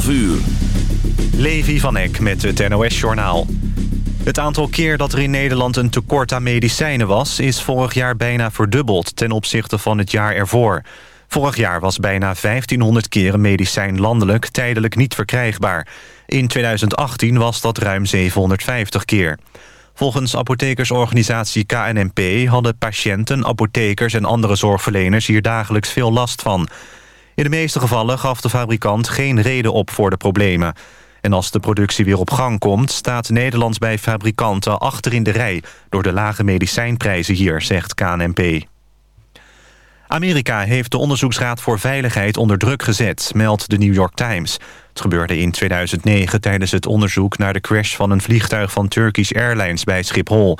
12 uur. Levi van Eck met het NOS-journaal. Het aantal keer dat er in Nederland een tekort aan medicijnen was... is vorig jaar bijna verdubbeld ten opzichte van het jaar ervoor. Vorig jaar was bijna 1500 keer een medicijn landelijk tijdelijk niet verkrijgbaar. In 2018 was dat ruim 750 keer. Volgens apothekersorganisatie KNNP hadden patiënten, apothekers en andere zorgverleners hier dagelijks veel last van. In de meeste gevallen gaf de fabrikant geen reden op voor de problemen. En als de productie weer op gang komt... staat Nederland bij fabrikanten achter in de rij... door de lage medicijnprijzen hier, zegt KNNP. Amerika heeft de Onderzoeksraad voor Veiligheid onder druk gezet... meldt de New York Times. Het gebeurde in 2009 tijdens het onderzoek naar de crash... van een vliegtuig van Turkish Airlines bij Schiphol.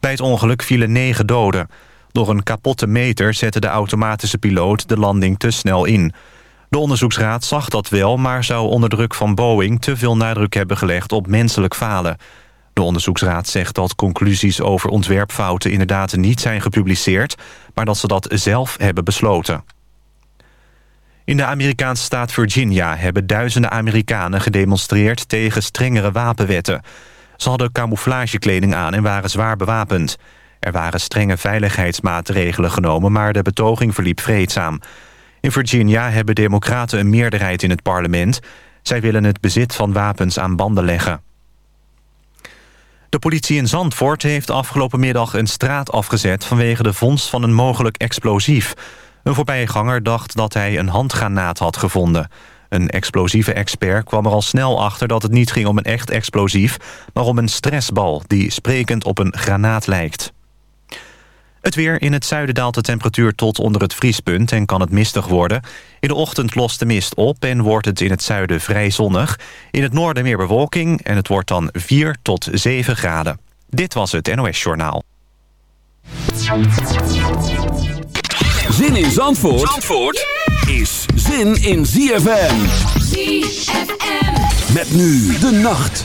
Bij het ongeluk vielen negen doden. Door een kapotte meter zette de automatische piloot de landing te snel in... De onderzoeksraad zag dat wel, maar zou onder druk van Boeing... te veel nadruk hebben gelegd op menselijk falen. De onderzoeksraad zegt dat conclusies over ontwerpfouten... inderdaad niet zijn gepubliceerd, maar dat ze dat zelf hebben besloten. In de Amerikaanse staat Virginia hebben duizenden Amerikanen gedemonstreerd... tegen strengere wapenwetten. Ze hadden camouflagekleding aan en waren zwaar bewapend. Er waren strenge veiligheidsmaatregelen genomen... maar de betoging verliep vreedzaam... In Virginia hebben democraten een meerderheid in het parlement. Zij willen het bezit van wapens aan banden leggen. De politie in Zandvoort heeft afgelopen middag een straat afgezet... vanwege de vondst van een mogelijk explosief. Een voorbijganger dacht dat hij een handgranaat had gevonden. Een explosieve expert kwam er al snel achter dat het niet ging om een echt explosief... maar om een stressbal die sprekend op een granaat lijkt. Het weer. In het zuiden daalt de temperatuur tot onder het vriespunt en kan het mistig worden. In de ochtend lost de mist op en wordt het in het zuiden vrij zonnig. In het noorden meer bewolking en het wordt dan 4 tot 7 graden. Dit was het NOS Journaal. Zin in Zandvoort, Zandvoort is zin in ZFM. ZFM. Met nu de nacht.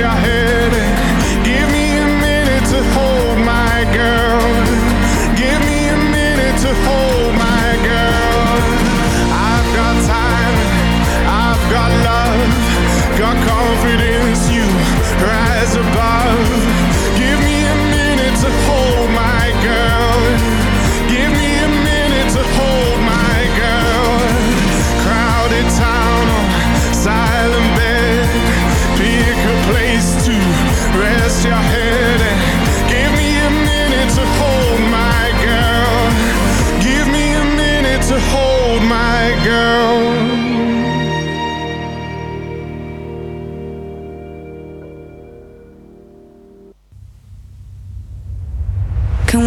se arrepender.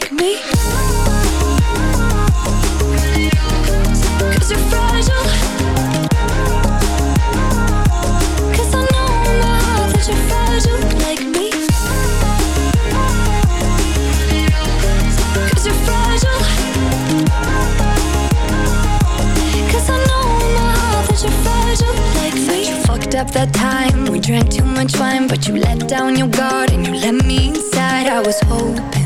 Fragile like me. You fucked up that time. We drank too much wine, but you let down your guard and you let me inside. I was hoping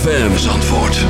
ZFM Antwoord.